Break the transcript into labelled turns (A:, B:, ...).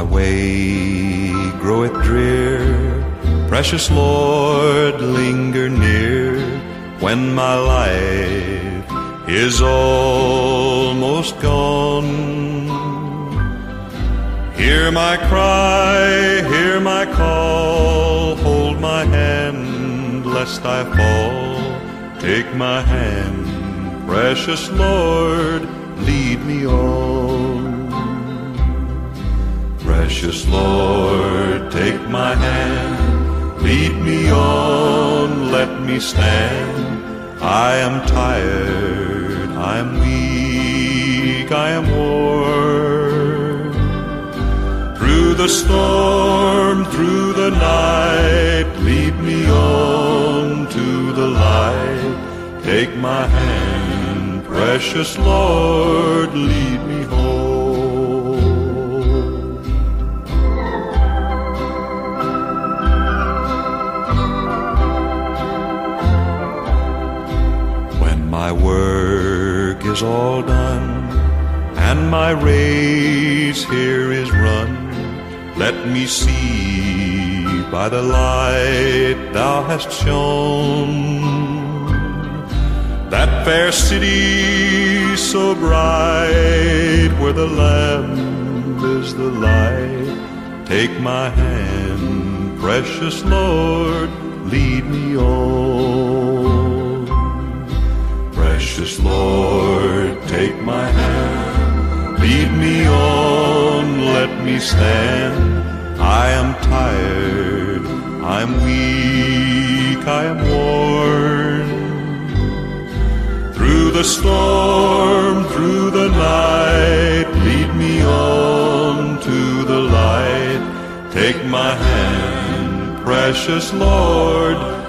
A: my way groweth drear, precious Lord, linger near when my life is almost gone. Hear my cry, hear my call, hold my hand lest I fall. Take my hand, precious Lord, lead me on. Precious Lord, take my hand, lead me on, let me stand. I am tired, I am weak, I am worn. Through the storm, through the night, lead me on to the light. Take my hand, precious Lord, lead me home. My work is all done and my race here is run, let me see by the light thou hast shone that fair city so bright where the Lamb is the light. Take my hand, precious Lord, lead me on. Lead me on, let me stand. I am tired, I'm weak, I am worn. Through the storm, through the night, lead me on to the light. Take my hand, precious Lord.